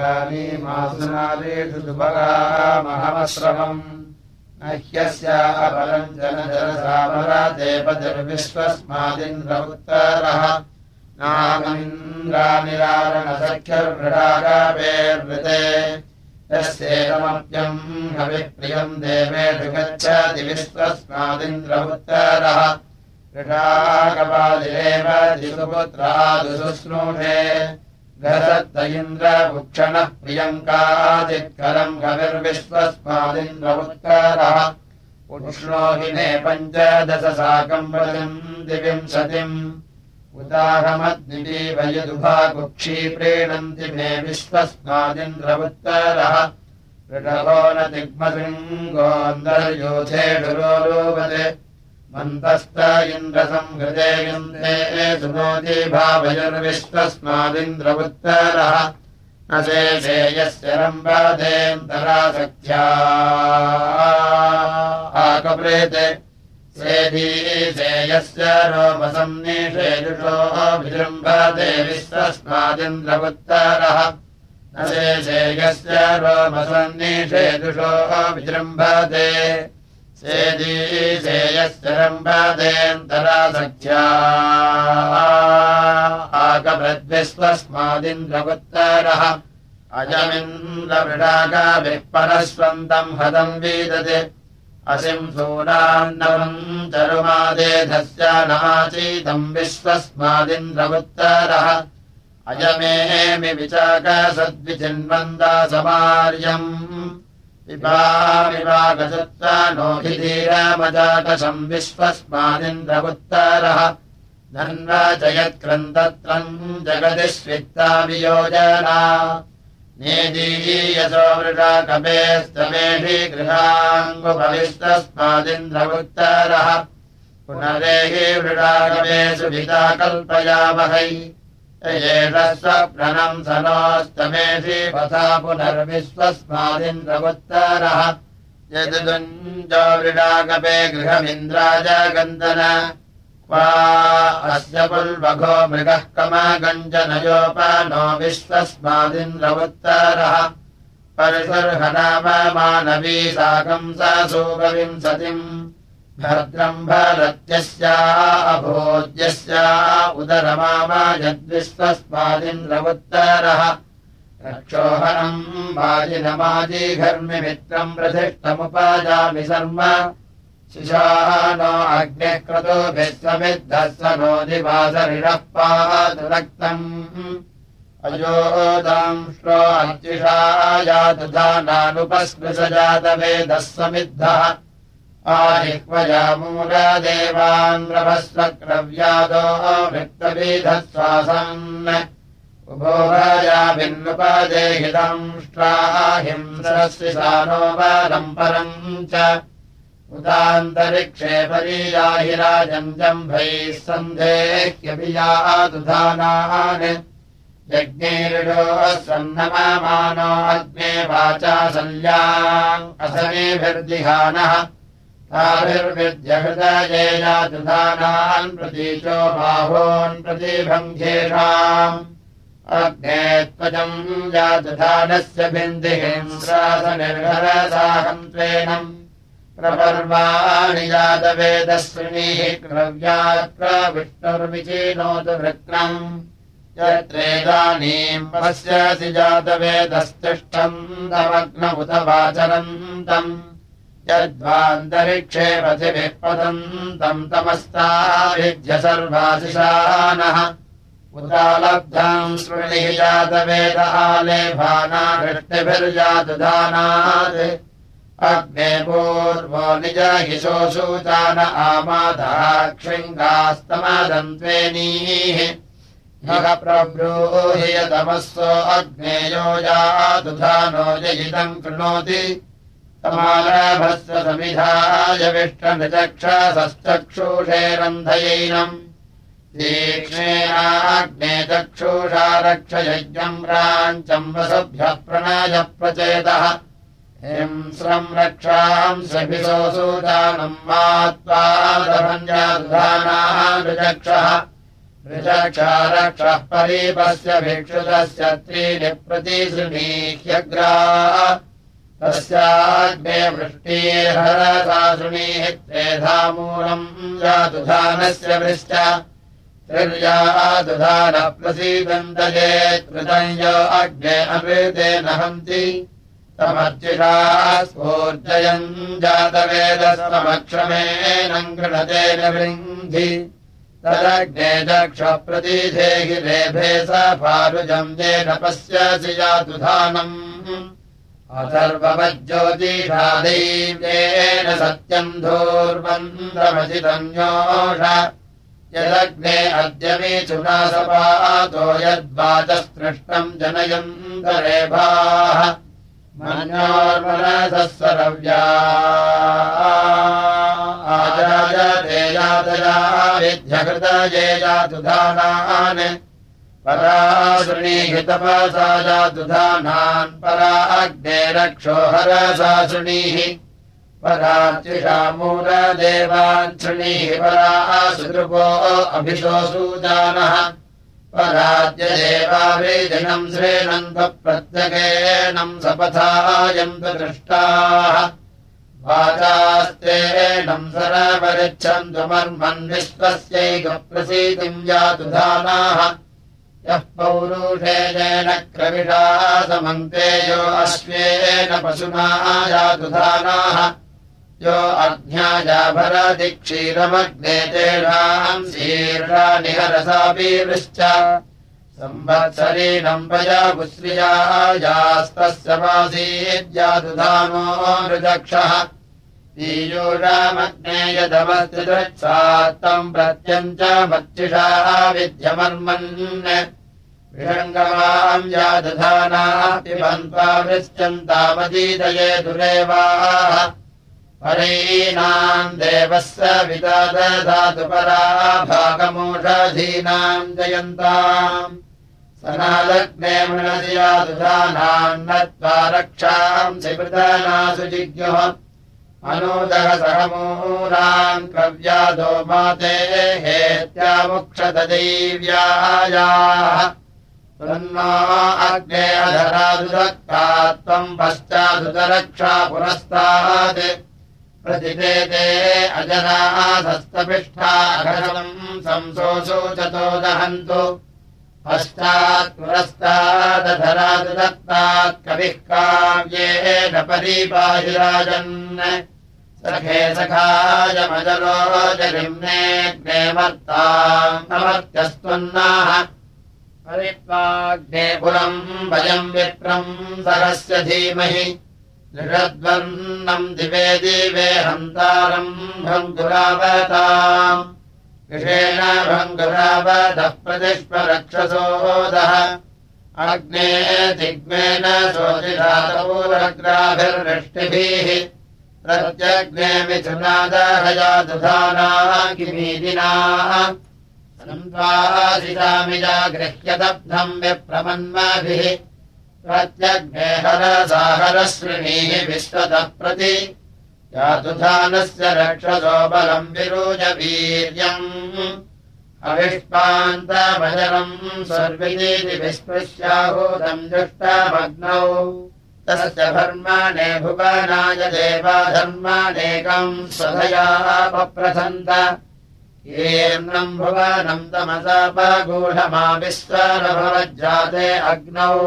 इन्द्राणीमासुनादेषु सुभगामहमश्रमम् ह्यस्य अपरम् जनजलसामरादेपतिर्विश्वस्मादिन्द्रमुत्तरः नागमिन्द्रानिरारणसख्यर्वृडागावेर्वृते यस्येकमप्यम् हविप्रियम् देवेषु गच्छति विश्वस्मादिन्द्रमुत्तरः। ऋषाकपादिरेव दिसुपुत्रादुशुश्रूषे मे पञ्चदशसाकम् वदम् दिविंशतिम् उदाहमद्निजीवयदुभा कुक्षी प्रीणन्ति मे विश्वस्मादिन्द्रमुत्तरः ऋषभो न दिग्मशृङ्गोन्दर्योधेषुरोलोपते मन्तस्त इन्द्रसंहृते युन्दे सुमोति भावयुर्विश्वस्मादिन्द्रमुत्तरः न शेषे यस्य रम्बादेन्दरासख्या आकप्रेते सेधीशेयस्य रोमसन्निषेजुषो विजृम्भते विश्वस्मादिन्द्रमुत्तरः। न शेषेयस्य रोमसन्निषेजुषो विजृम्भते सेदीशेयस्य रम्भदेन्तरासख्या आकभृद्विश्वस्मादिन्द्रमुत्तरः अजमिन्द्रमृडागाभिः परस्वन्तम् हदम् वीदते। असिंसूरान्नवम् चरुमादेधस्य नाचीतम् विश्वस्मादिन्द्रमुत्तरः अयमेमि विचाकसद्विचिन्वन्दा समार्यम् पिबामिवागसत्ता नो हि धीरामजाकसम् विश्वस्मादिन्द्रमुत्तरः धन्वाचयत्क्रन्दत्रम् जगति स्वित्ताभियोजना नेदीयसो वृषा कपेस्तमेषि गृहाङ्गुभविस्तस्मादिन्द्रमुत्तरः पुनरेहि वृषाकपेषु भिता कल्पयामहै एष स्वप्नम् स नोस्तमेषि पथा पुनर्विश्वस्मादिन्द्रमुत्तरः। यदुञ्जो वृषाकपे गृहमिन्द्राजगन्दन क्वा अस्य पुल्वघो मृगः कमागञ्जनयोपानो विश्वस्मादिन्द्रमुत्तरः। परशुर्हनाममानवी साकम् सा सूपविंशतिम् भद्रम् भरत्यस्या अभोज्यस्या उदरमामा यद्विश्वस्मादिन्द्रमुत्तरः रक्षोहनम् वाजिनमाजिघर्मिमित्रम् प्रथिष्टमुपाजामि शर्म। शिशाः नो अग्निः क्रतो विश्वमिद्धस्व नो दिवासरिणः पातु रक्तम्। अयोदांश्रो अर्चिषा यातु धानानुपस्पृश जातवेदः समिद्धः आहिह्वयामूलदेवान्द्रभस्वक्रव्यादो वृत्तविधस्वासन् उभोगायाभिन्नुपदेहितंष्ट्राहिंसरस्य सानो वादम् परम् च। उदान्तरिक्षे परीयाहि राजम् जम्भैः सन्नमानो अग्ने वाचा शल्याम् असनेभिर्दिहानः ताभिर्विद्यहृदयेयादुधानान् प्रतीचो बाहोन् प्रतिभङ्गेषाम् अग्ने त्वजम् यादुधानस्य बिन्दिहिंसासनिर्भरसाहन्त्वेनम् प्रपर्वाणि विष्णुर्विचीनोतु वृत्नम् यत्रेदानीम् पश्यसि जातवेदस्तिष्ठम् तमग्नमुत वाचरन्तम् यद्वान्तरिक्षे पथिभिः पतन्तम् तमस्ताभिद्य सर्वाशिशानः उदालब्धम् शृणिः जातवेद आलेभाना वृष्टिभिर्जातुदानात् अग्ने पूर्वो निज हिशोऽसूचान आमादाक्षिङ्गास्तमदन्त्वेनीः ह्यः प्रब्रूहि यतमस्सो अग्नेयो यातुधानो जयितम् कृणोति तमालभस्व समिधाय विष्टनिचक्षसश्चक्षुषे रन्धयैनम् तीक्ष्णेनाग्ने चक्षुषा रक्षयज्ञम् राञ्चम् वसुभ्यः प्रणाय प्रचेतः हिंस्रम् रक्षाम् सभिसोऽसूदानम् मा त्वादभञ्जाधानाः विचक्षः ऋषक्षारक्षः परीपस्य भिक्षुतस्य त्रीणि प्रतिशृणीह्यग्रा तस्याग्ने वृष्टिर्हरसासृणीः त्रेधामूलम् जातुधानस्य वृश्च। त्रिर्यादुधानः प्रसीदन्तये कृतम् यो अग्ने अमृतेन हन्ति समर्चिषा स्फूर्जयम् जातवेदसमक्षमेनम् गृणतेन वृन्धि तदग्ने चक्षप्रतिधेहि रेभे स फारुजम् येन पश्यसि जातुधानम् अथर्ववज्योतिषादैव्येन सत्यम् धूर्वन्द्रमजितन्योष यदग्ने अद्य मे चुनासपातो यद्वाचस्पृष्टम् सरव्या आजायते यातया विध्यकृतये जातुधानान् पराशृणीहितपसा जातुधानान् परा अग्ने रक्षो हरसा शृणीः पराचिषामूलदेवान् शृणीः परा सुदृपो अभिशोसूजानः पराज्यदेवाभिजनम् श्रेणन्तप्रत्यगेणम् सपथायन्तु दृष्टाः वाचास्तेनम् सरपरिच्छन्तु मर्मन् विश्वस्यैकप्रसीतिम् जातु धानाः यः पौरुषेण क्रविषा समन्ते यो अश्वेन पशुना जातु धानाः यो अज्ञायाभरति क्षीरमग्ने तेषाम् शीर्षा निहरसापीवृश्च संवत्सरीणम् पया पुश्रियायास्तस्य वासीद्यादुधानो पीयूषामग्ने यदवस्तिदृत्सात्तम् प्रत्यञ्च मत्सिषा विद्यमर्मन्। विषङ्गमाम् यादधाना पिबन्त्वा वृश्चन्तावदीदये दुरेवाः। परैनाम् देवस्य पिता दधातु परा भागमोषधीनाम् जयन्ताम्। सनालग्ने मृणधियादुधानाम् नत्वा रक्षाम् शिवृतनासु जिज्ञुः अनूदः सहमूलाम् कव्यादो माते हेत्यामुक्षतदैव्यायाः तन्नो अग्ने अधरादुदक्ता त्वम् पश्चादुतरक्षा पुरस्तात्। प्रतिपेदे अजराधस्तपिष्ठाघटम् संसोऽसूचतो दहन्तु पश्चात् पुरस्तादधरादु दत्तात् कविः काव्येन परीपाहि राजन्। सखे सखायमजलो जलिम्नेऽग्ने मर्तामर्त्यस्त्वन्नाः परित्वाग्ने पुरम् वयम् विप्रम् सरस्य धीमहि। दृढद्वन्नम् दिवे दिवे हन्तारम् भङ्गुरावताम् विषेण भङ्गुरावतः प्रतिष्परक्षसोदः अग्ने दिग्मेन शोचिरातोरग्राभिर्वृष्टिभिः प्रत्यग्ने मिथुनादहया दुधाना किमीदिनाः। सन्त्वासितामिजा गृह्यदब्धम् विप्रमन्माभिः। प्रत्यग्नेहरसाहरश्रिणीः विश्वतः प्रति यातुधानस्य रक्षसो बलम् विरोजवीर्यम् अविष्पान्तमजरम् सर्विनीति विस्पृश्याहूतम् दृष्टमग्नौ। तस्य धर्माणे भुवनाय देवाधर्माणेकम् स्वधया पप्रथन्त ीर्णम् भुवनम् तमसापगूढमा विश्वरभवज्जाते अग्नौ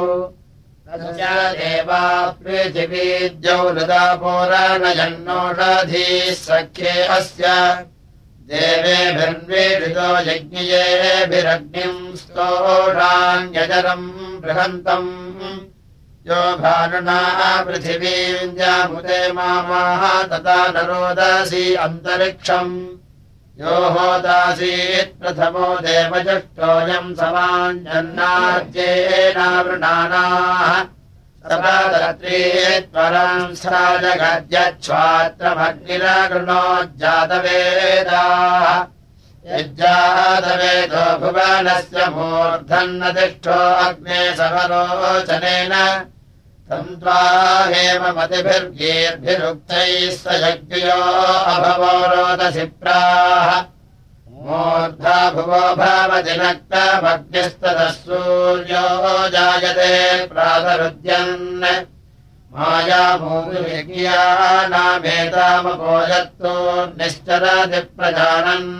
देवा पृथिवीद्यौ लदापोराणजन्नोषधीः सख्ये अस्य देवेभिर्निषितो यज्ञयेभिरग्निम् स्तोषान्यजरम् बृहन्तम्। यो भानुना पृथिवीम् जामुते मामाः तथा नरोदसी अन्तरिक्षम् यो होदासीत् प्रथमो देवजुष्टोऽयम् समान्यन्नाद्येनावृणानाः सपादत्रीत्वरम् सा जगद्यच्छ्वात्रमग्निरगृणोज्जातवेदाः यज्जातवेदो भुवनस्य मूर्धन्नतिष्ठो अग्ने सवरोचनेन तन्त्वा हेममतिभिर्गीर्भिरुक्तैः स यज्ञयो अभवो रोदशिप्राः मूर्धा भुवो भवति नक्तमग्निस्ततः सूर्यो जायते प्रातरुद्यन्। मायामूर्यज्ञानामेतामपोजत्तो निश्चरदिप्रजानन्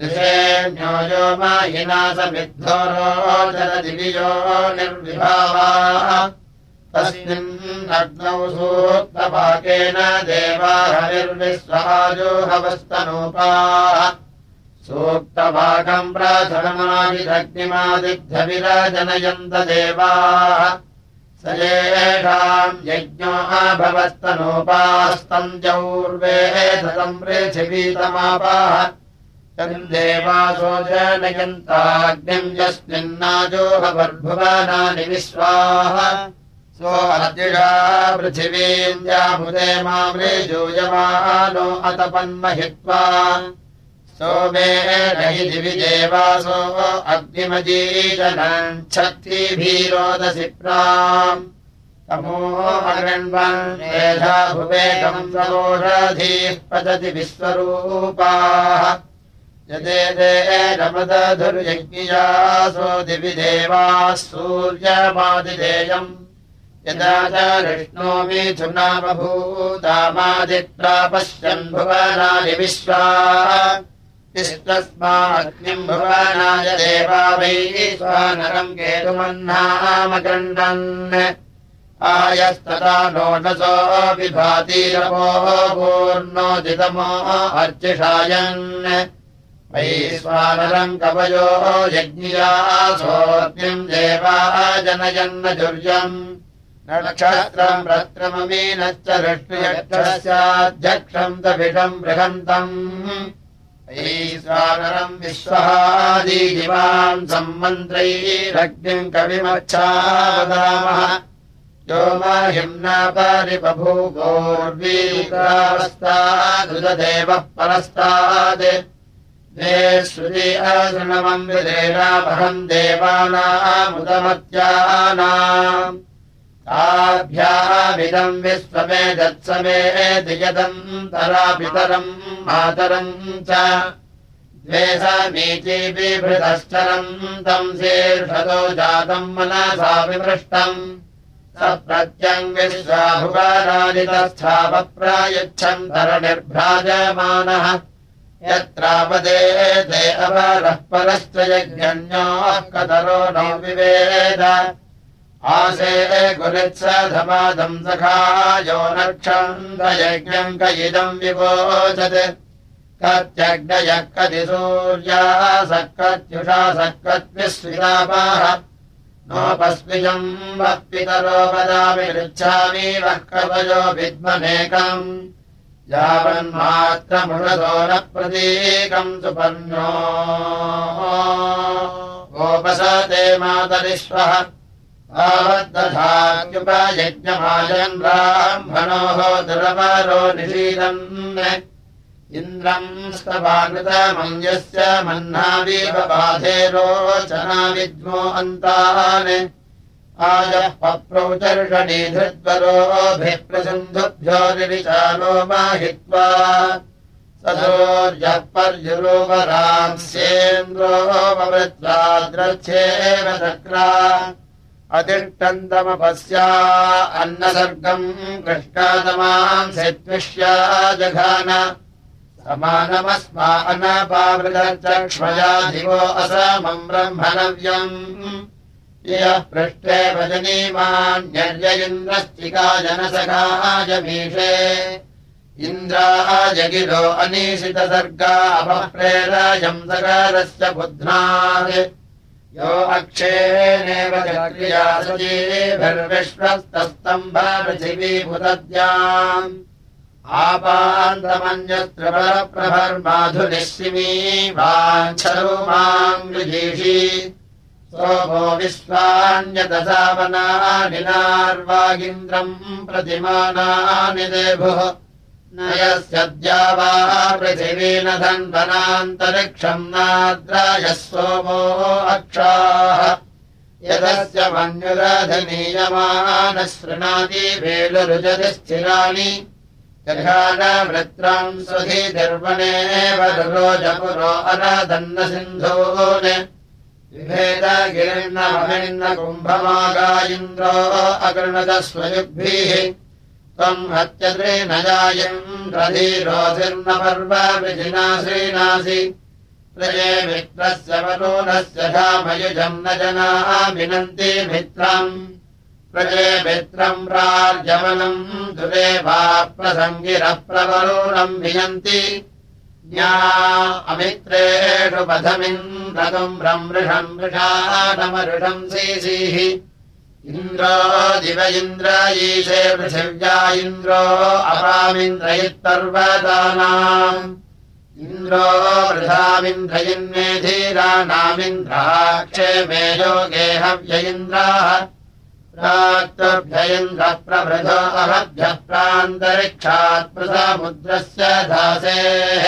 दृशेऽन्यो यो मायिनासमिद्धो रोचरदिवियो निर्विभावाः तस्मिन् अग्नौ सूक्तपाकेन देवाहविर्विश्वाजोहवस्तनूपाः सूक्तपाकम् प्राथनमादिदग्निमादिग्धविराजनयन्त देवाः। स येषाम् यज्ञो भवस्तनोपास्तम् जौर्वेधतम् पृथिवीतमापाः। तम् देवासो जनयन्ताग्निम् यस्मिन्नाजोहवर्भुवनानि विश्वाः सोऽद्युषा पृथिवीम् जामुदे मामृजूयमानो अतपन्महित्वा सोमे हि दिवि देवासो तमो अगण्वन्धा भुवेगम् सरोषधीः पतति विश्वरूपाः। यदे रमदधुर्यज्ञियासो दिवि देवाः सूर्यमादिदेयम् यदा च कृष्णो मिथुनामभूतामादित्रा पश्यन् भुवनानि विश्वा। तिष्ठस्माग्निम् भुवनाय देवा वै स्वानरम् केतुमह्नामकण्डन् आयस्तदा नोनसो विभातिरमो पूर्णोदितमो अर्चिषायन्। वै स्वानरम् कवयो यज्ञियासोऽग्निम् देवा जनयन्न दुर्यम् नक्षत्रम् रत्रममीनश्च रष्टुयक्षस्याध्यक्षम् दभिषम् बृहन्तम्। ईश्वानरम् विश्वहादिवाम् सम्मन्त्रैरग्निम् कविमच्छा वदामः यो महिम्ना परिबभूवोर्वीकावस्तादुददेवः परस्ताद् श्रुति अशृणवम् विदेनापहम् देवानामुदमत्यानाम् ताभ्यामिदम् विश्वमे दत्समे दियतम् तरापितरम् मातरम् च द्वे समीची बिभृतश्चरम् तम् शीर्षतो जातम् मनसा विमृष्टम् स प्रत्यम् विश्वाभुवराजितस्थापप्रयच्छन् धरनिर्भ्राजमानः यत्रापदे ते अवरः परश्च यज्ञन्योः कतरो नो विवेद आसे गुरुत्सधमादम् सखायो नक्षन्दयज्ञम् क इदम् विवोचत् कति सूर्याः सक्कत्युषा सक्कत्विस्वितापाः नोपस्मिजम् वः पितरो वदामि पृच्छामि वः कवयो विद्मनेकम्। यावन्मात्रमृषतो न प्रतीकम् सुपर्णो। गोपसते मातरिश्वः आवद्दधात्युपयज्ञमायन् ब्राह्मणोः दुरवरो निषीदन् इन्द्रम् स्तवाकृतमञ्जस्य मह्नावीवबाधेरोचना विद्मो अन्तान् आजः पप्रौचर्षणी धृद्वरोभिप्रसन्धुभ्यो निविचारो माहित्वा पर्युरोवरांस्येन्द्रो ववृत्वाद्रच्छेव चक्रा अतिष्ठन्तमपस्या अन्नसर्गम् कृष्णातमाम् सेत्विष्या जघान। समानमस्मा अनपावृतचक्ष्मया दिवो असमम् ब्रह्मणव्यम् यः पृष्ठे भजनीमान्यर्य इन्द्रस्तिका जनसखाजमीषे इन्द्राजगिरो अनीशितसर्गा अपप्रेरयम् सकारस्य बुध्नात् यो अक्षेणेव क्रिया सजीभिर्विश्वस्तस्तम्भ पृथिवीभुतद्याम् आपान्तमन्यस्त्रबलप्रभर्माधुनिशिमी वाञ्छरूमाङ्गृजीषि। सोमो विश्वान्यतसावनानिनार्वागिन्द्रम् प्रतिमानानि देभुः न यस्यद्या वा पृथिवी न धन्वनान्तरिक्षम् नाद्रायः सोमो अक्षाः। यदस्य मन्युरधनीयमानः शृणाति वेलुरुजति स्थिराणि। जघानवृत्रम् सुधीतिर्वणेव रुरोजपुरो अरदन्नसिन्धून् विभेदगिरिर्नमभिन्न कुम्भमागा इन्द्रो अगृणदस्वयुग्भिः त्वम् हत्यद्रे न जायम् पर्वविधिना श्रीनासि प्रजे मित्रस्य वरोनस्य धामयुजम् न जनाः विनन्ति मित्रम् प्रजे मित्रम् प्रार्जवनम् दुरे वा प्रसङ्गिरः प्रवरोणम् वियन्ति ज्ञा अमित्रेषु पथमिन्द्रतुम् रमृषम् मृषाणमरुषम् सीसीः इन्द्रो दिव पृथिव्या इन्द्रो अपामिन्द्रयित्पर्वतानाम् इन्द्रो वृथामिन्द्रयन्मेधीराणामिन्द्राक्षे मे हव्य इन्द्राः प्राक्तभ्यन्द्रः प्रभृतो अहभ्यः प्रान्तरिक्षात् प्रसामुद्रस्य दासेः।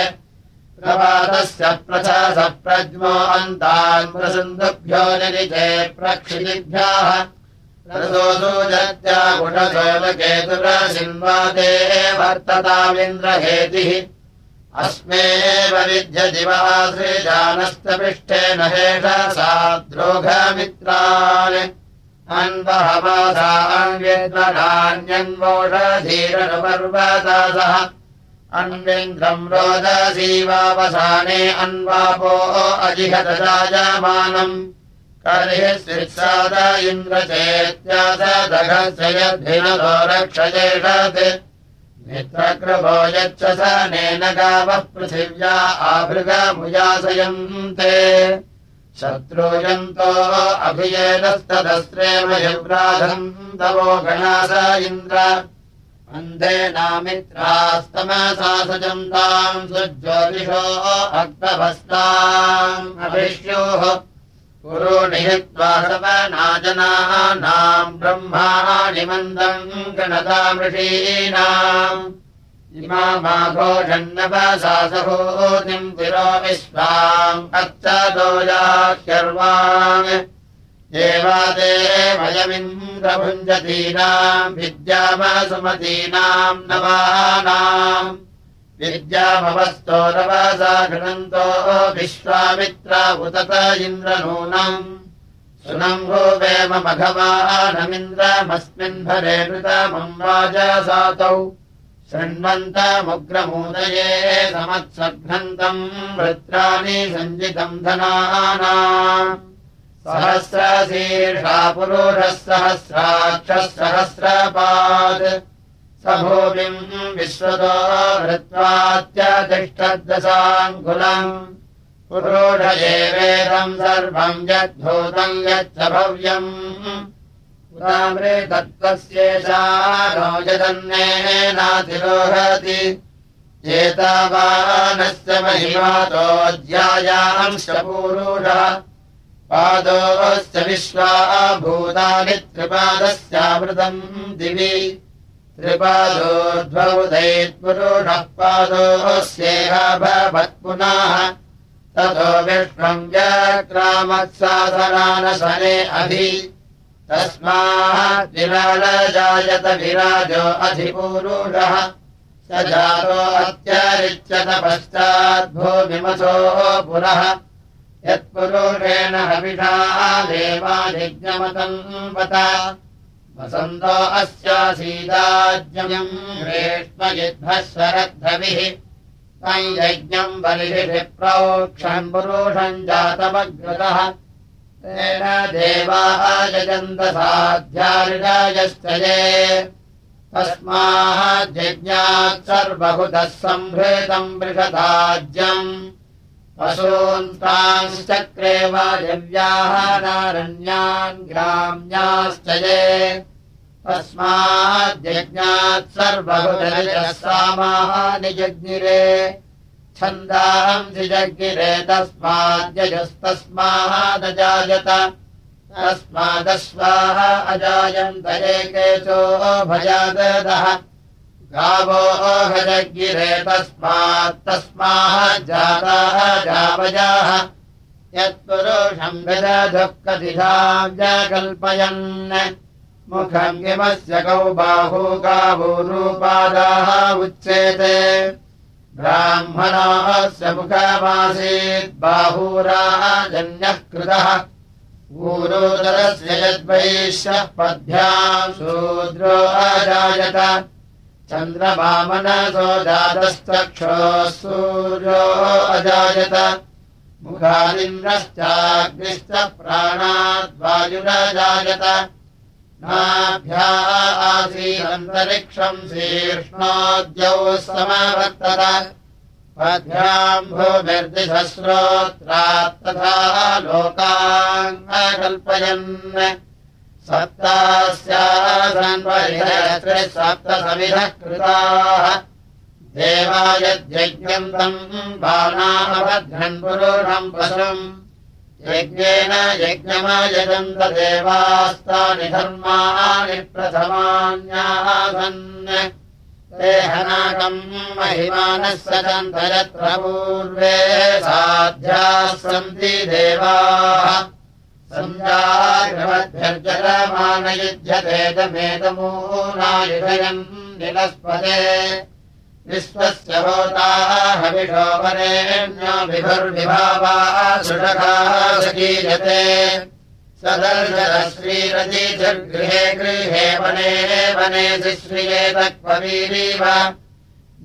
प्रभातस्य प्रथास प्रज्मो अन्तान् प्रसन्दभ्यो निरिचे प्रक्षितिभ्यः गुणसोलकेतुरसिन्वादे वर्ततामिन्द्रहेतिः। अस्मेव विद्यदिवाश्रीजानस्तपृष्ठेन हेष सा द्रोघमित्रान्। अन्वहमासान्वेद्वनान्यन्वोषधीरनुपर्वतासः अन्वेन्द्रम् रोदसीवावसाने अन्वापो अजिहतजायमानम् यद्भिनतो रक्षयेषत् मित्रकृभो यच्च स नेन गावः पृथिव्या आभृगमुयासयन्ते शत्रूयन्तो अभियेनस्तदस्रेव युव्राधम् तवो गणास इन्द्र। अन्धेनामित्रास्तमसा सजन्ताम् सुज्योतिषो अक्तभस्ताम् अभिष्योः पुरो निहित्वा सवनाजनानाम् ब्रह्माणि मन्दम् गणतामृषीणाम् इमा माघोषन्नवसासभूतिम् तिरो विश्वाम् अच्चदोजाह्यर्वाम् देवादेवयमिन्द्रभुञ्जतीनाम् विद्यामसुमतीनाम् नवानाम् विद्यामवस्तोरवासा घृणन्तो विश्वामित्रा उतत इन्द्रनूनम्। सुनम्भो वेमघवानमिन्द्रमस्मिन् भरे नृतमम् वाजसातौ शृण्वन्तमुग्रमूदये समत्सघ्नन्तम् वृत्राणि सञ्जितम् धनाना। सहस्रशीर्षा पुरुषः सहस्राक्षः सहस्रपात् भूमिम् विश्वतो हृत्वात्यतिष्ठद्दशाङ्कुलम्। पुरोढये वेदम् सर्वम् यद्भूतम् यच्च भव्यम्। तत्त्वस्येषा नो यदन्नेनातिरोहति एतावानस्य महिमातोऽध्यायांश्च पूरुषः। पादोश्च विश्वा भूतानि त्रिपादस्यामृतम् दिवि त्रिपादोद्भवदैत्पुरुषः पादोऽस्येह भवत्पुनः ततो विष्णम् व्यक्रामत्साधनानशने अभि तस्मात् विराजायत विराजो अधिपूरुषः। स जातो अत्यरिच्यत पश्चाद्भूमिमथो पुरः यत्पुरुषेण हविषा देवादिज्ञमतम् वत वसन्तो रेष्मयिद्भः शरद्धभिः तम् यज्ञम् बलिभिः प्रोक्षम् पुरुषम् जातमग्रतः। तेन देवाः यजन्तसाध्यारिरायश्चये तस्माज्ञात् सर्वभुतः सम्भृतम् वृषदाज्यम् पशून्तांश्चक्रे वायव्याः ये। तस्माद्यज्ञात् सर्वभुतयः सामाः निजग्निरे छन्दांसि जग्निरे तस्माद्यजस्तस्मादजायत तस्मादश्वाः अजायन्त एकेचो भजादः भजगिरे तस्मात् तस्माः जाताः जावजाः यत्पुरुषम् गजधुःखदिधाम् कल्पयन् मुखम् किमस्य कौ बाहू गावूरूपादाः उच्येते। ब्राह्मणस्य मुखमासीत् बाहूराजन्यः कृतः। ऊरोदरस्य यद्वैश्यः पद्भ्याम् शूद्रो अजायत चन्द्रवामनसो जातश्चक्षोः सूर्यो अजायत। मुखादिन्द्रश्चाग्निश्च प्राणाद्वायुरजायत नाभ्या आसीदन्तरिक्षम् शीर्ष्णोद्यौ समवर्तत। पद्भ्याम् भूमिर्दिशस्रोत्रात् तथा लोकाङ्गल्पयन् सप्तास्यासन्वरिहत्रिः सप्तसमिधः कृताः देवायद्यज्ञम् तम् बाणामबध्नन् पुरुषम् पशुम् यज्ञेन यज्ञमयजन्त देवास्तानि धर्माणि प्रथमान्यासन् देहनाकम् महिमानः सचन्त यत्र पूर्वे साध्याः सन्ति देवाः मेदमूनायुधयन् निलस्पदे विश्वस्य हविषो वरेण्यो विभुर्विभावा सुषखाः सकीयते। सदर्शनश्रीरतीचगृहे गृहे वने वने श्रियेत क्ववीरीव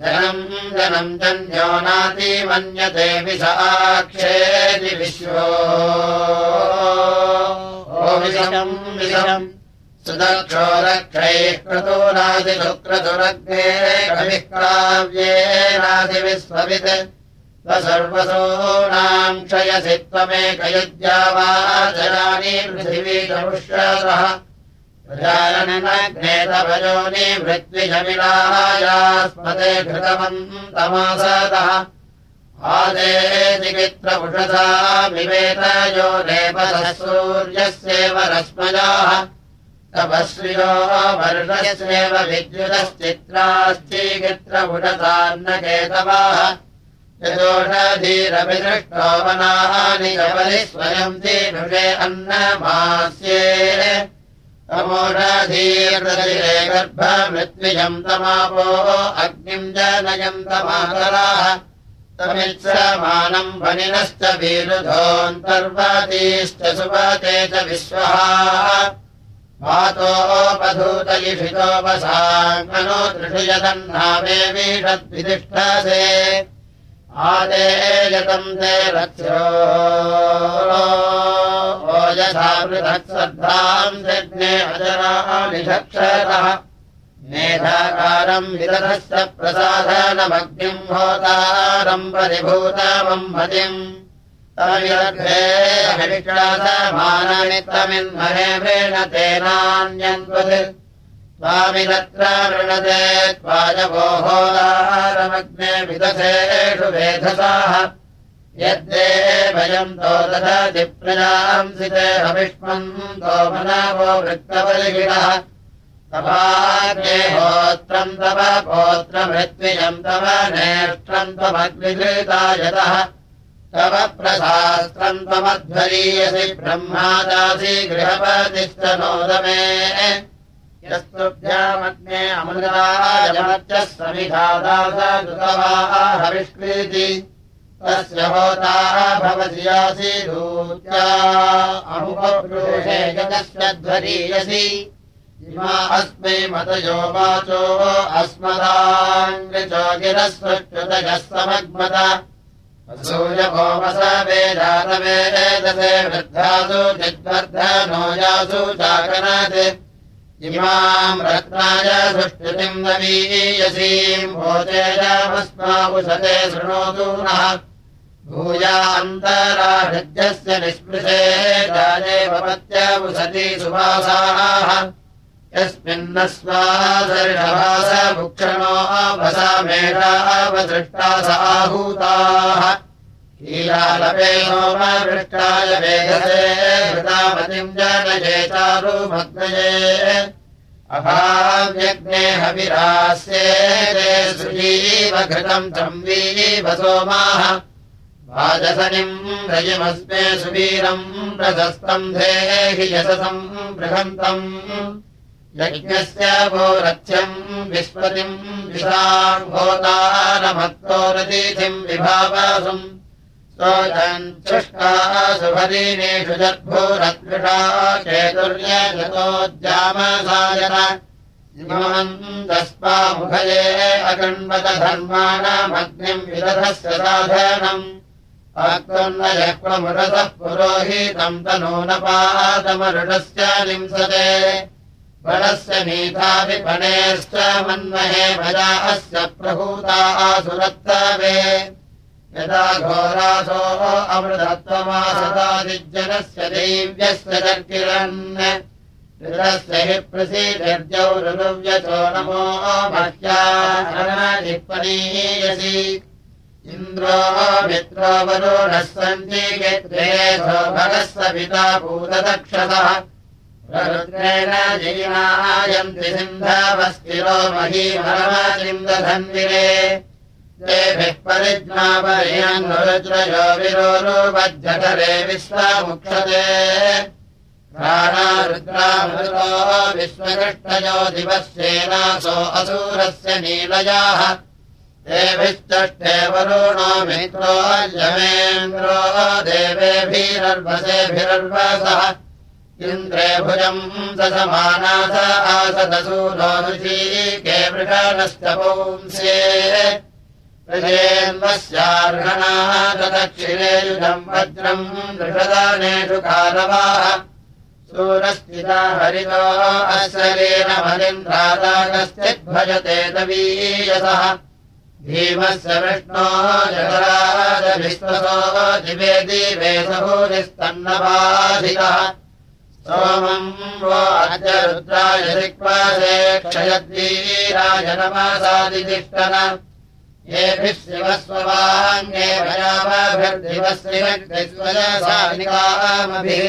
जन्यो नाति मन्यते विशाक्षेति विश्वो। विषम् विषम्। सुदक्षो रक्षैः क्रतुरादिशुक्रतुरग्ने कविः काव्येनादिविश्ववित् सर्वसूनाम् क्षयसि त्वमेकयुज्या वा जनानि पृथिवी चमुष्यतः मृत्विजमिलायास्मते घृतवन्तमासतः आदे चिकित्रपुषसा विवेतयो नेपथः सूर्यस्येव रश्मजाः तपश्रियो वर्षस्येव विद्युतश्चित्राश्चीकित्रपुषसान्नकेतवाः यतोषधीरभिदृष्टो वनानि जबलिः स्वयम् दीनुषे अन्नमास्ये तमापो अग्निम् जनयम् तमातराः तमित्समानम् वनिनश्च वीरुधोऽन्तर्वातीश्च सुपते च विश्वः मातोपधूतलिषितोपसाङ्गनो दृषयदन्नामे वीषद्विदिष्टसे आदेयतम् ते रथ्यो यथा पृथक् श्रद्धाम् मेधाकारम् विदधश्च प्रसाधनमग्निम् होतारम् परिभूतमम् मतिम् तमिषासमानमित्तमिन्महे वृणतेनान्यन्वत् स्वामिरत्र वृणते त्वाजवोहोदारमग्ने विदधेषु वेधसाः। यद्दे भयम् तो ददति प्रजांसिते हविष्मन्तो मनावो वृत्तबलिगिरः तवाग्नेहोत्रम् तव पोत्रमृत्विजम् तव नेष्ट्रम् त्वमग्निघृतायतः तव प्रशास्त्रम् त्वमध्वरीयसि ब्रह्मादासि गृहपतिश्च नोदमे अमृतायमत्यः समिधादासकृतवा हविष्कृति तस्य होताः भवति यासि दूत्या। अमुपप्रोषे जगस्य ध्वरीयसि। इमा अस्मै मतयो वाचो अस्मदाङ्गचो गिरस्वच्युतयः समग्मत। सूर्यभोमस वेदातवेदसे वृद्धासु चिद्वर्धनो यासु चाकनात् इमाम् रत्नाय सुष्ठुतिम् नवीयसीम् भोजेयामस्मावुशते शृणोतु नः। भूयान्तराहृद्यस्य निःस्पृशे जाये भवत्यवसति सुवासाः यस्मिन्नस्वादर्षभास भुक्षणो वसा मेधावसृष्टा आहूताः सोमवृष्टाय वेधसे हृतामतिम् जनये चारुमग्नये। अभाव्यग्ने हविरास्ये सुजीव घृतम् संवीव सोमाः। वाजसनिम् रजमस्मे सुवीरम् प्रशस्तम् धेहि यशसम् बृहन्तम् यज्ञस्य भोरथ्यम् विस्पतिम् विशाम्भोतारमत्तो रतीथिम् विभावासुम् ष्का सुभरीणेषु जद्भूरद्विषा चेतुर्यजतोद्यामसायन इमन्तस्मामुभये अगण्वतधर्माणामग्निम् विदधस्य साधनम्। आत्मन्नयक्वमुरसः पुरोहितम् तनूनपादमरुणस्य लिंसते वरस्य नीताभिपणेश्च मन्महे भजा अस्य प्रभूता आसुरत्तवे यदा घोरासो अमृतत्वमासदादिज्जनस्य दैव्यस्य दर्किरन् ऋतस्य हि प्रसीदर्जौ ऋतव्यचो नमो मह्यापणीयसि इन्द्रो मित्रो सन्ति भगस्य पिता भूतदक्षसः। रुद्रेण जयिनायन्ति सिन्धवस्तिरो महीमरमलिन्दधन्विरे तेभिः परिज्ञापयन्नुरुद्रयो विरोरुवज्जठरे विश्वमुक्षते प्राणारुद्रामृतो विश्वकृष्टयो दिवस्येनासो असूरस्य नीलयाः। देभिश्चष्टे वरुणो मित्रो यमेन्द्रो देवेभिरर्वसेभिरर्वसः। इन्द्रे भुजम् दशमानास आसदसूरो ऋषीके वृषणश्च पुंस्ये ेन्वस्यार्हणाः तदक्षिणे युधम् वज्रम् दृषदानेषु कालवाः सूरस्थिता हरितो अशरीरमलिन्द्रादागश्चिद्भजते तवीयसः। भीमस्य विष्णो जगराजविश्वसो दिवे दिवे सभूरिस्तन्नबाधितः सोमम् वो अद्य रुद्राय दिक्वासे क्षयद्वीराय नमसादितिष्ठन येभिः शिवस्ववाङ्गे भयावाभिर्दिवश्रिवसानिकामभिः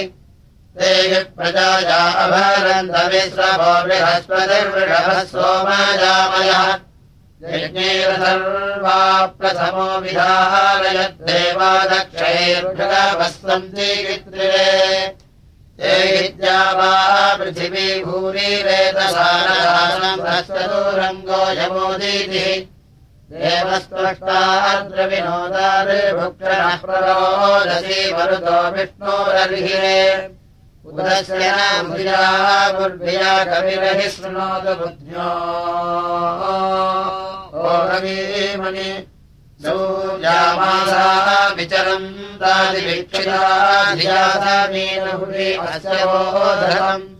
ते प्रजाया अभरन्तविश्रवो बृहस्पतिर्वृषभः सोमजामयः सर्वा प्रथमो वित्रिरे ते विद्या वा पृथिवी भूरि वेदसारङ्गो प्ररोदसी मरुतो विष्णोरर्हिरे उदस्य नामुर्भिया कविरहि शृणोतु बुद्ध्यो। ओरवीमणि सूर्यामासा विचरम् तादिवीक्षिता धियासा मीनहुरि अस्य बोधरम्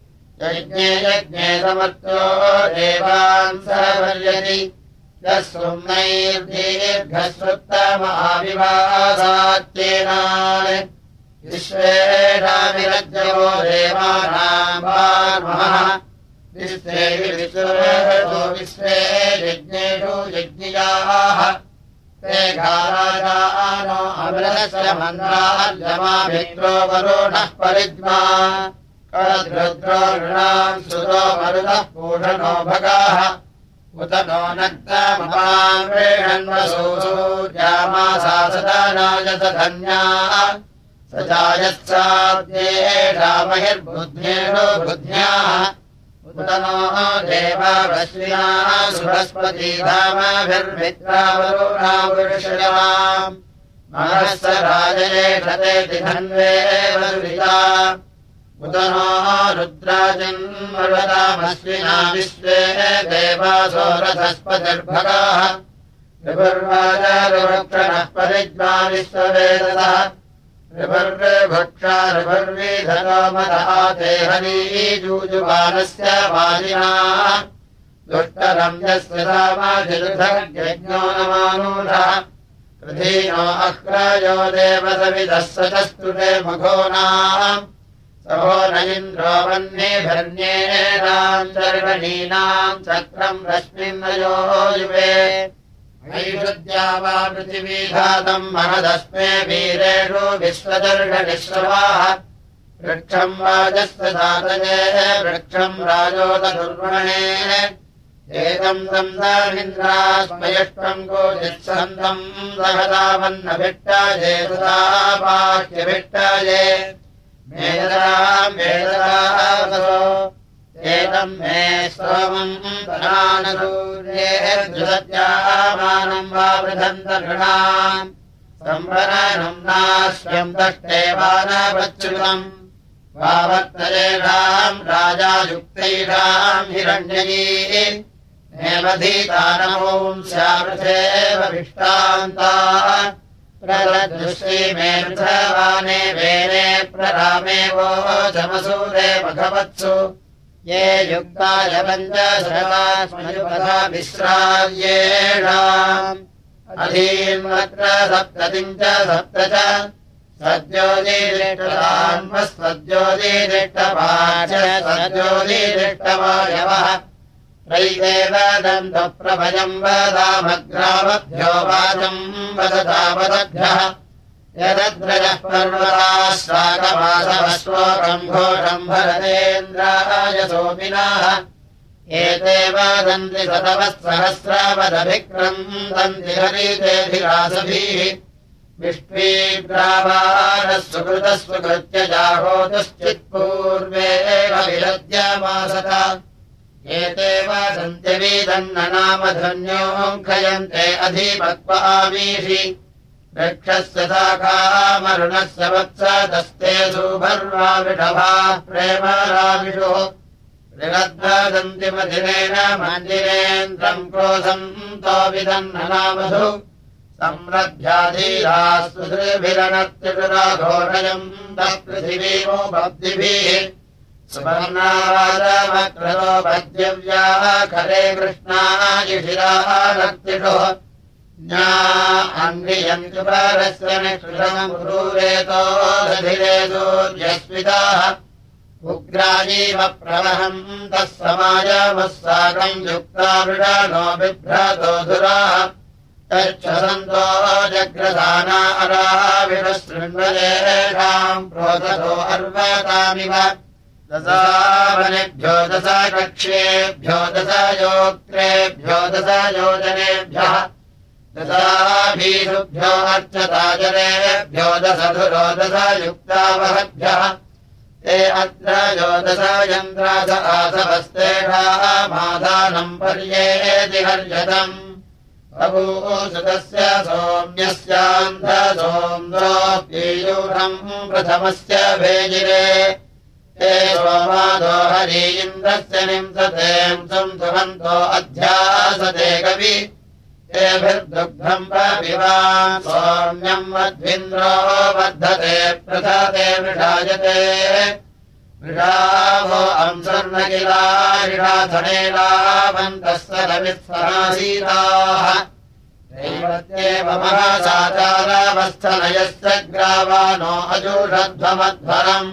यज्ञे यज्ञे समर्थो देवान् यस्वैर्दीर्घस्वत्तमाविवासात्येनान् विश्वेषामिरज्जवो देवानाम्बार्मः विश्वे विश्वेषो विश्वे यज्ञेषु यज्ञियाः ते घाराजानो अमृतस्य मन्त्रार्जमाभित्रो वरुणः परिज्ञा ृद्रोणाम् सुतो मरुतः पूषणो भगाः। उत नो सदानायस धन्या। स जायत्साद्येषामहिर्बुद्ध्येषु बुद्ध्याः। उत नो देवावश्विनाः सुरस्पतीधामाभिर्मित्रावरुणावृषयाम् मनः स राजयेषते धन्वे वरुता उत नो रुद्राजन्मृतामश्विना विश्वे देवासो रथस्पतिर्भगाः। ऋभुर्वाजारुभक्षणः परिज्वा विश्ववेदः ऋभर्वे भक्षा ऋभर्वीधरामदाते हरीजूजुबालस्य वाजिना। दुष्टरम्यस्य रामाजिरुधज्ञो नमानूढः प्रधीनो अग्रायो देवसविदः सचस्तुते मघोनाम् सहो न इन्द्रो वह्नेभर्ण्येनाम् चर्वणीनाम् चक्रम् रश्मिन्नयो युवे। वैषुद्या वा पृथिवीघातम् महदस्मे वीरेषु विश्वदर्शनिश्रवाः वृक्षम् वाजस्य दातये वृक्षम् राजोदुर्वणे एतम् तम् दामिन्द्रास्मयष्टम् गोचित्सन्तम् सहदावन्नभिट्टाये सुधापाह्यभिट्टाये एतम् मे सोमम् धनानसूर्येर्जुसत्यामानम् वा बृहन्तघृणाम् संवरणम् नाश्यम् दष्टेवानवच्युतम् वावत्तरेषाम् राजायुक्तैषाम् हिरण्ययी नेमधीतानमोम् स्यावृथेव विष्टान्ता प्रदृश्रीमेवाने वेने प्ररामे वो चमसूरे भगवत्सु। ये युक्ताय पञ्चशता विश्राव्येषाम् अधीन्वत्र सप्ततिम् च सप्त च। सद्योदीरिष्टान्वस्वद्योदीरिष्टपाच सद्योदीरिष्टवायवः त्रैदेव दन्तप्रभयम् वदामग्रामभ्यो वाचम् वदतावदभ्यः यदद्रजः पर्वताश्राकमासवश्लोकम् घोषम् भरतेन्द्राय सोमिनाः एते वदन्ति सतवः सहस्रावदभिक्रन्दन्ति हरितेभिरासभिः विष्णीग्रावारः सुकृतः सुकृत्य जाहोतश्चित्पूर्वेव विरद्यमासत एते वदन्त्यवीदन्न नाम धन्योऽङ्खयन्ते अधिपक्वामीषि। वृक्षस्य शाखामरुणस्य वत्सदस्ते सुभर्वाविषभा प्रेमराविषुः। ऋगद्वदन्तिमधिरेण मन्दिरेन्द्रम् क्रोधन्तो विदन्ननामधु। संरभ्याधीरास्तु श्रीभिरणत्युराघोषयम् पृथिवीमो भक्तिभिः सुवर्णावादमक्रतो भद्यव्याः खरे कृष्णायुषिराः नक्तिषुः निष्कृतमूरेतोधिरे सूर्यस्मिताः उग्राजीव प्रवहम् तः समाजमः साकम् युक्ता बिभ्रतो धुराः तच्छसन्तो जग्रदानाराविषशृण्वलेषाम् प्रोदतो अर्वतामिव दशावनेभ्यो दश कक्ष्येभ्यो दश योक्त्रेभ्यो दश योजनेभ्यः। दशाभीषुभ्यो अर्चताजनेभ्यो दशधुरो दश युक्तावहभ्यः ते अत्र योदश यन्त्रास आसवस्तेषामाधानम् पर्येति हर्यतम् बभूसुतस्य सौम्यस्यान्धसोन्द्रो पीयूढम् प्रथमस्य भेजिरे ते सोमादो हरी इन्द्रस्य निंसतेम् संसुहन्तो अध्यासते कवि। तेभिर्दुग्धम् प्रविवान् सौम्यम् मध्विन्द्रो वर्धते प्रथते वृषायते वृषावो अंसर्णकिलारिषाधनेलावन्तः सरवित्सरासीताः दैवत्येव महासाचारवस्थनयस्य ग्रावानो अजूषध्वमध्वरम्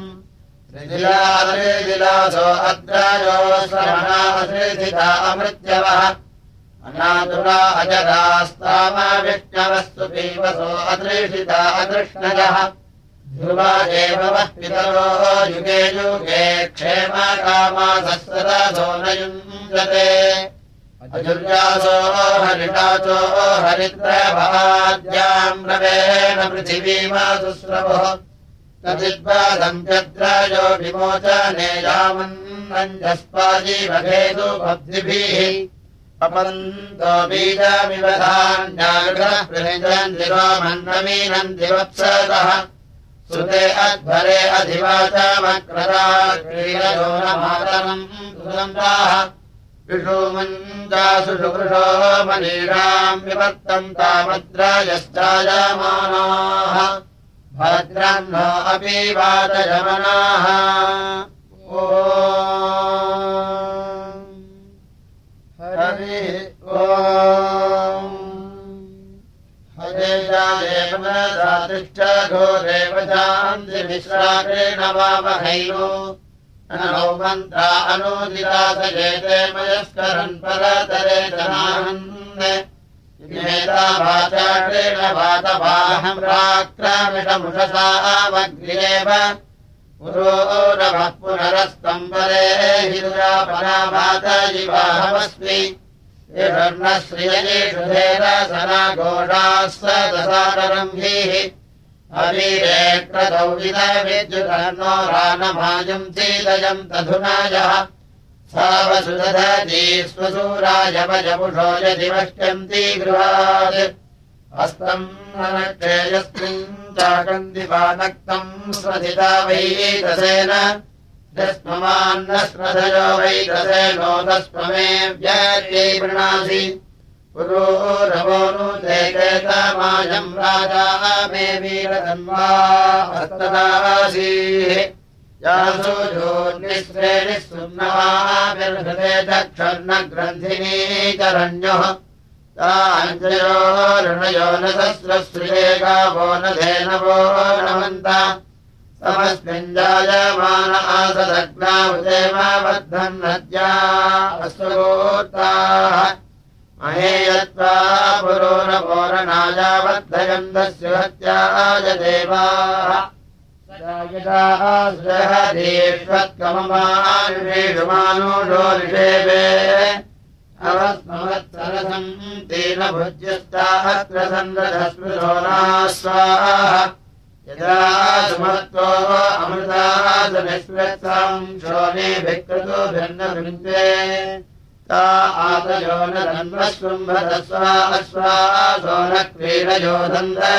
त्रिजिलासो अद्राजो श्रवणाश्रिता अमृत्यवः। अनातुरा अजरास्तामाविष्णवस्तु पीवसो अदृशिता अदृष्णजः। ध्रुवा एव वः पितरो युगे युगे क्षेमकामासस्रदासो न युञ्जते। अजुर्यासो हरिताचो हरिद्रभाद्याम् रवेण पृथिवीमासुस्रवः चद्राजो विमोचने यामन्नञ्जस्पाजीवभेदु भक्तिभिः अपन्तो बीजामिव धान्यागृहः प्रहिजन्ति रोमन्नमीनन्ति वत्सतः सुते अध्वरे अधिवाचमक्रदा क्रीडयो न मातरम् सुगन्धाः विषुमुञ्जासु सुकृशो मनीषाम् विवर्तन्तामद्रायश्चायमानाः भद्रम् नो अपि वातयमनाः ओ। हरि ओ। तिष्ठ घोरेव जान्ति विश्राकेण वामहैनो। नौ मन्त्रा अनुदिता सजेते मयस्करन् परतरे जनाहन्नेता राक्रमिषमुषसामग्र्येव पुरोरवः पुनरस्तम्बरे हिरुरापरावातजिवाहमस्मि श्रियेषु धेरसना घोषाः स दशारम्भीः अवीरे क्रतौ विद्युतनो रानमायम् चीदयम् तधुनायः सा वसुदधती स्वसूरायवजपुषो यदि वक्ष्यन्ती गृहात्। हस्तम् नक्षेयस्मिन् चाकन्दिवानक्तम् स्वधिता वैतसेन स्ममान्नस्मधयो वैतसे नो तस्ममे व्यार्यै वृणासि पुरो रवो नु चेतमायम् राजा मे वीरधन्वासीः यासु ऋणयो न गावो न धेनवो नमन्त समस्मिन् जायमान आसदग्नावदेवबद्धम् नद्या अश्वगोताः। महेयत्वा पुरो न पौरणायाबद्धयन्दस्य हत्याय देवाः अवस्मवत्सरसम् तेन भुज्यस्तात्र सन्दधस्मृतो स्वाहा यदा सुमत्तो अमृतासनिस्वत्साम् शोने भिक्रतो भिन्नभिन्त्वे ता आतयो न धन्वशृम्भदस्वा अश्वासो न क्रीडयोधन्दसानाः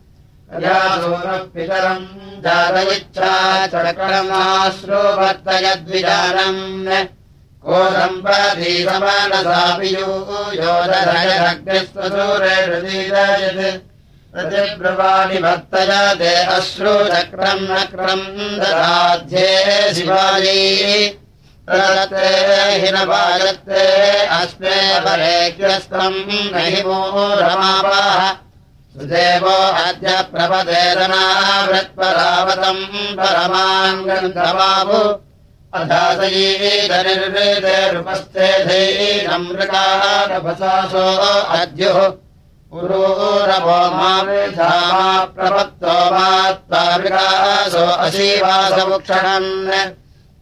चक्रमाश्रो वर्तयद्विजानम् को सम्पदी समनसापियूयोदरग्निस्वसूरेषु प्रतिब्रवाणि भक्तय ते अश्रुचक्रम् नक्रम् दधाध्ये शिवाजी प्रदत्ते हिनवायत्ते अस्मे परेग्यस्तम् न हि मोरमापाः सुदेवो अद्य प्रपदेदनावृत्परावतम् परमान् अधासयीतनिर्वेदेरुपस्थे धैनमृगारभसासो अद्युः। पुरोरवो मामेधा प्रपत्तो अशीवासमुक्षणन्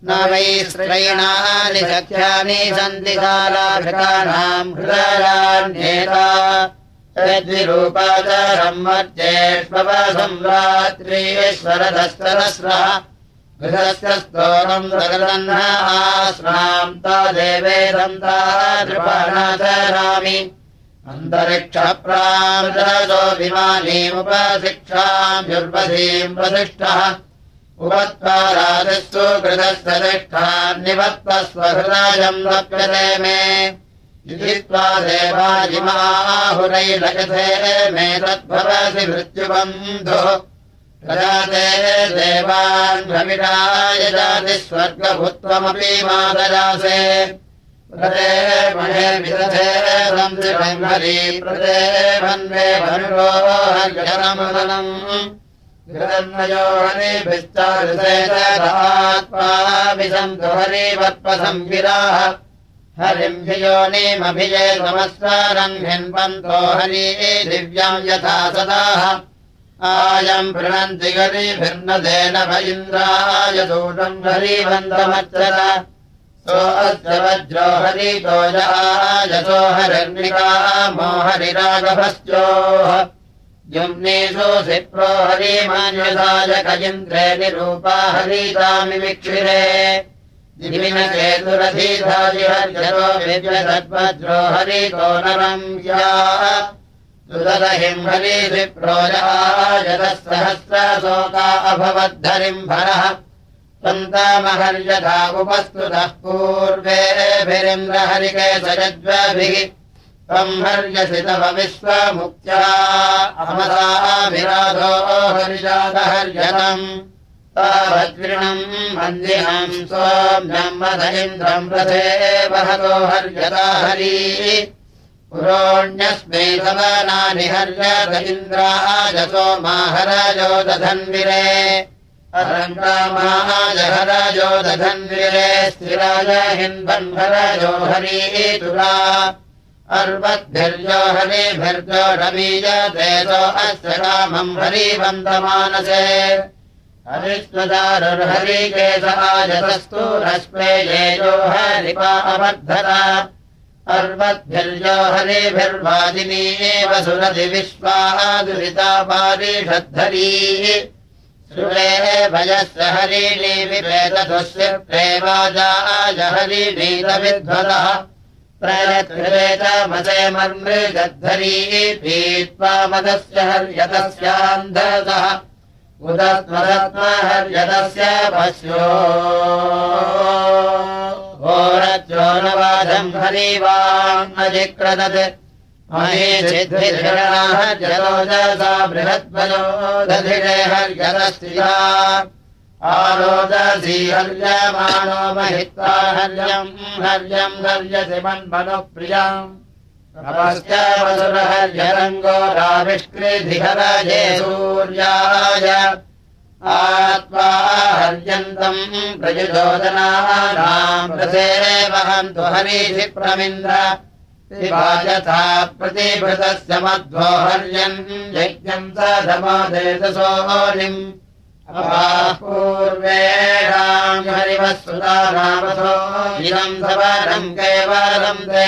न वै स्त्रैणानि सख्यानि सन्ति कालाभृतानाम् हृदयान्येता यद्विरूपाचारम् मर्त्येष्वसम्रात्रीश्वरधस्तरस्रः गृहस्य स्तोरम् सगदह्न आस्नाम् ता देवेदन्ता नृपाणाचरामि अन्तरिक्षप्रामृतो विमानीमुपशिक्षाम्युर्वधीम् वसिष्ठः। उपत्वा राजस्सु कृतस्य तिष्ठान्निवत्तस्वहृदायम् लप्यते मे इत्वा देवाजिमाहुरैलयथे मे तद्भवसि मृत्युबन्धुः। जाति स्वर्गभूत्वमपि भनुरो हर्यरमदनम् गृहन्नयो हरिभिश्चात्मा विसन्तु हरिवत्पसंविराः हरिम् भियोनिमभिजय समस्तारम् हिन्वन्तो हरि दिव्याम् यथा सदाः। आयम् पृणन्ति गरीभिर्नदेन भ इन्द्राय दूतम् हरिबन्धमच्चर सो अस्य वज्रो हरितो यसो हरिर्निका मोहरिरागभश्चोः युम्नेषु प्रो हरिमान्यसाय इन्द्रे निरूपा हरितामिमिक्षिरे दिविनकेतुरधीधाजिहर्यतो विद्यसद्वज्रो हरितो नरम् सुदरहिम् हरिप्रोजायतः सहस्रशोका अभवद्धरिम् भरः सन्तामहर्यथा उपस्तुतः पूर्वेभिरिन्द्रहरिके सजद्वभिः त्वम् हर्यसि तव विश्वमुक्त्या। अमदाभिराधो हरिजातहर्यतम् तावद्विणम् मन्दिरम् सोम्यम् मधीन्द्रम् रथे वहतो हर्यता हरी। पुरोण्यस्मै समानानि हर्यत इन्द्राजसो माहराजो दधन्विरे। अरङ्गामाजहराजो दधन्विरे स्थिराज हिन्वन्भराजो हरी तुला अर्वद्भिर्जो हरिभिर्जो रवीजतेजो अस्य कामम् हरिवन्दमानसे हरिष्वदारुर्हरिकेशायतस्तु रश्मे येजो हरिपा अवर्धत अर्वद्भिर्जो हरिभिर्वादिनी एव सुरधि विश्वादुरिता पारिषद्धरी सुरे भयस्य हरिणी विवेदधस्य प्रेवाजाय हरिणीतविध्वदः प्रयत्रेतमसे मर्मृगद्धरी पीत्वा मदस्य हर्यतस्यान्धसः उदत्मदत्महर्यतस्य पश्यो। घोरज्योनवादम् हरिवाङ्जिक्रदत् महेशिद्धिर्हर्यरोजसा बृहद्वयो दधिरे हर्यतस्त्रिया आरोदसी हर्यमाणो महित्वा हर्यम् हर्यम् हर्यसि मन्मनुप्रियाम् वसुरहर्यरङ्गो राविष्कृधिहरजे सूर्याय। आत्मा हर्यन्तम् प्रयुजोदनानाम् रसे वहन्तु हरीषि प्रमिन्द्र। यथा प्रतिभृतस्य मध्वो हर्यम् यज्ञम् स धमोदेशसोनिम् पूर्वेणाम् हरिवस्वता रामसो इदम् सवरम् केवलम् ते